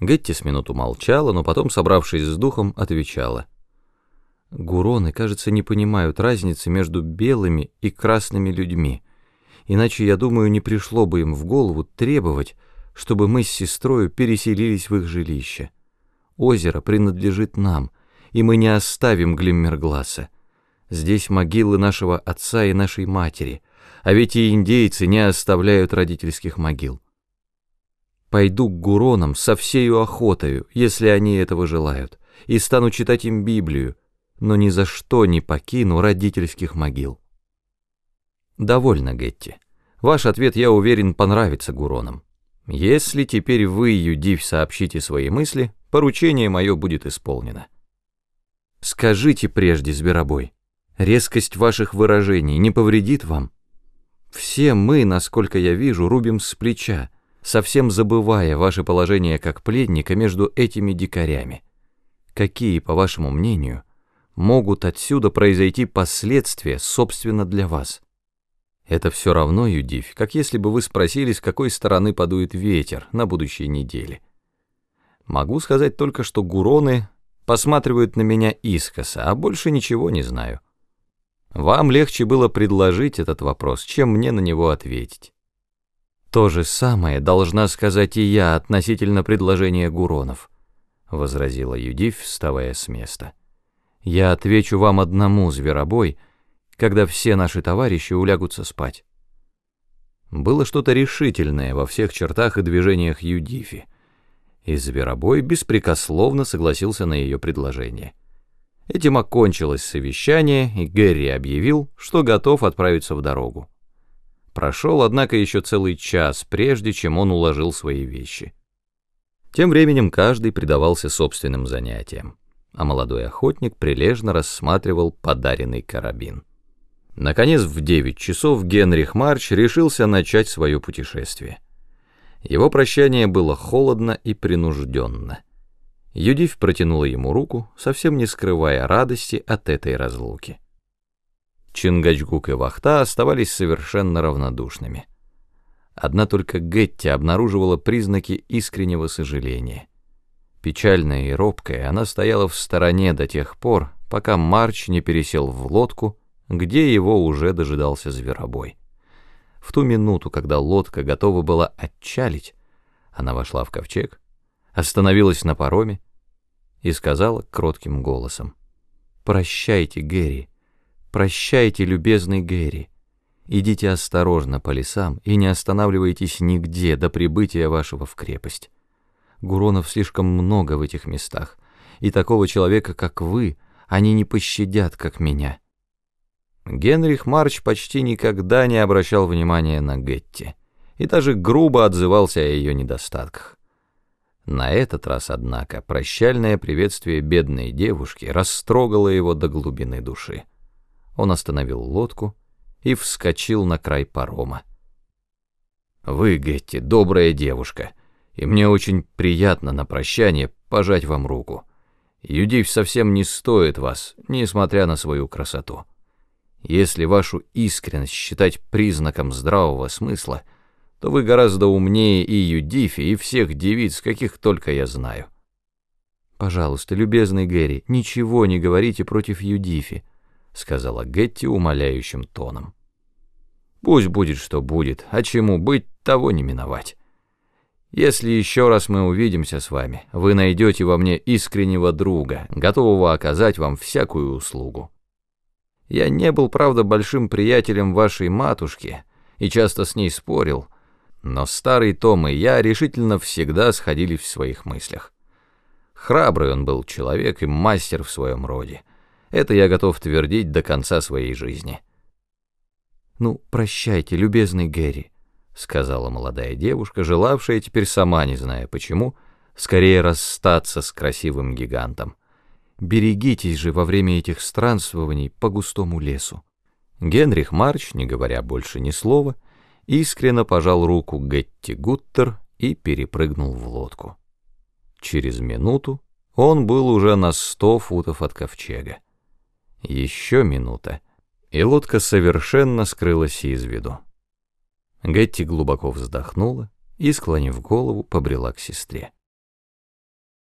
Гетти с минуту молчала, но потом, собравшись с духом, отвечала. «Гуроны, кажется, не понимают разницы между белыми и красными людьми, иначе, я думаю, не пришло бы им в голову требовать, чтобы мы с сестрой переселились в их жилище. Озеро принадлежит нам, и мы не оставим Глиммергласа. Здесь могилы нашего отца и нашей матери, а ведь и индейцы не оставляют родительских могил. Пойду к гуронам со всею охотою, если они этого желают, и стану читать им Библию, но ни за что не покину родительских могил. Довольно, Гетти. Ваш ответ, я уверен, понравится гуронам. Если теперь вы, Юдив, сообщите свои мысли, поручение мое будет исполнено. Скажите прежде, зверобой, резкость ваших выражений не повредит вам? Все мы, насколько я вижу, рубим с плеча, совсем забывая ваше положение как пледника между этими дикарями. Какие, по вашему мнению, могут отсюда произойти последствия, собственно, для вас? Это все равно, Юдивь, как если бы вы спросили, с какой стороны подует ветер на будущей неделе. Могу сказать только, что гуроны посматривают на меня искоса, а больше ничего не знаю. Вам легче было предложить этот вопрос, чем мне на него ответить. То же самое должна сказать и я относительно предложения Гуронов, возразила Юдив, вставая с места. Я отвечу вам одному, зверобой, когда все наши товарищи улягутся спать. Было что-то решительное во всех чертах и движениях Юдифи, и зверобой беспрекословно согласился на ее предложение. Этим окончилось совещание, и Гэри объявил, что готов отправиться в дорогу. Прошел, однако, еще целый час, прежде чем он уложил свои вещи. Тем временем каждый предавался собственным занятиям, а молодой охотник прилежно рассматривал подаренный карабин. Наконец, в девять часов Генрих Марч решился начать свое путешествие. Его прощание было холодно и принужденно. Юдив протянула ему руку, совсем не скрывая радости от этой разлуки. Чингачгук и Вахта оставались совершенно равнодушными. Одна только Гетти обнаруживала признаки искреннего сожаления. Печальная и робкая, она стояла в стороне до тех пор, пока Марч не пересел в лодку, где его уже дожидался зверобой. В ту минуту, когда лодка готова была отчалить, она вошла в ковчег, остановилась на пароме и сказала кротким голосом, «Прощайте, Гэри, Прощайте, любезный Гэри. Идите осторожно по лесам и не останавливайтесь нигде до прибытия вашего в крепость. Гуронов слишком много в этих местах, и такого человека, как вы, они не пощадят, как меня». Генрих Марч почти никогда не обращал внимания на Гетти и даже грубо отзывался о ее недостатках. На этот раз, однако, прощальное приветствие бедной девушки растрогало его до глубины души. Он остановил лодку и вскочил на край парома. «Вы, Гетти, добрая девушка, и мне очень приятно на прощание пожать вам руку. Юдив совсем не стоит вас, несмотря на свою красоту. Если вашу искренность считать признаком здравого смысла, то вы гораздо умнее и Юдифи, и всех девиц, каких только я знаю». «Пожалуйста, любезный Гэри, ничего не говорите против Юдифи», сказала Гетти умоляющим тоном. Пусть будет, что будет, а чему быть, того не миновать. Если еще раз мы увидимся с вами, вы найдете во мне искреннего друга, готового оказать вам всякую услугу. Я не был, правда, большим приятелем вашей матушки и часто с ней спорил, но старый Том и я решительно всегда сходили в своих мыслях. Храбрый он был человек и мастер в своем роде. Это я готов твердить до конца своей жизни. «Ну, прощайте, любезный Гэри», — сказала молодая девушка, желавшая теперь сама, не зная почему, скорее расстаться с красивым гигантом. «Берегитесь же во время этих странствований по густому лесу». Генрих Марч, не говоря больше ни слова, искренно пожал руку Гетти Гуттер и перепрыгнул в лодку. Через минуту он был уже на сто футов от ковчега. Еще минута, и лодка совершенно скрылась из виду. Гетти глубоко вздохнула и, склонив голову, побрела к сестре.